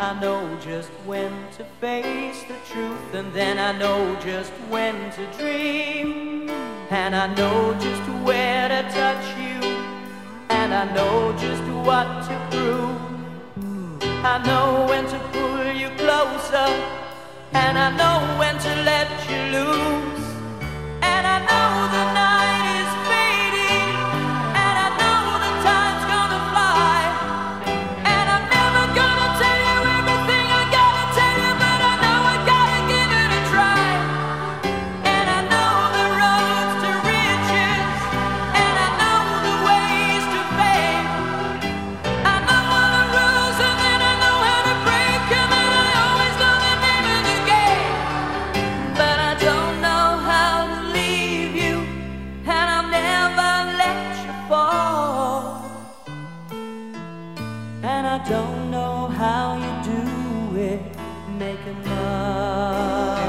I know just when to face the truth, and then I know just when to dream. And I know just where to touch you, and I know just what to prove. I know when to pull you closer, and I know when to let you lose. And I know the making love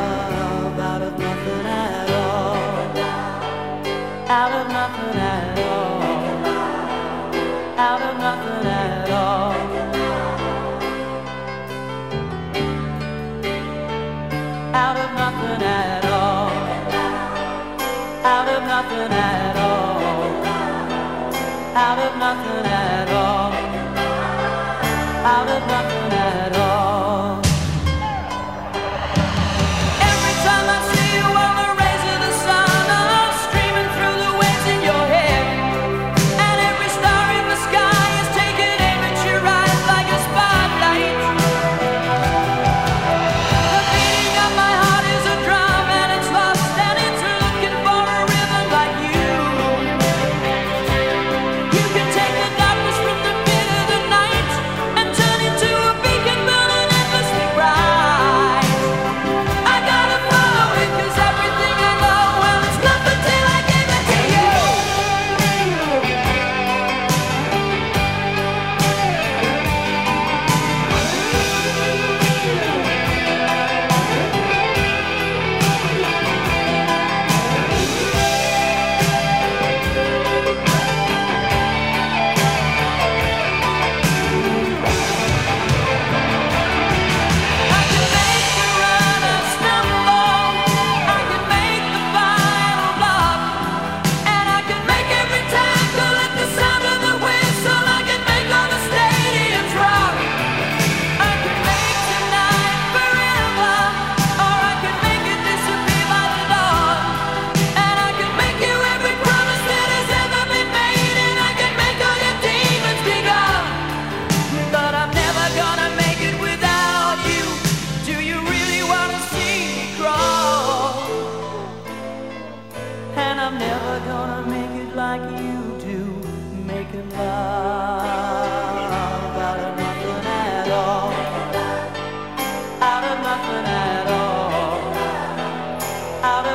out of nothing at all. Out of nothing at all. Out of nothing at all. Out of nothing at all. Out of nothing at all. Out of nothing at all out of nothing.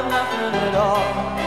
Nothing at all.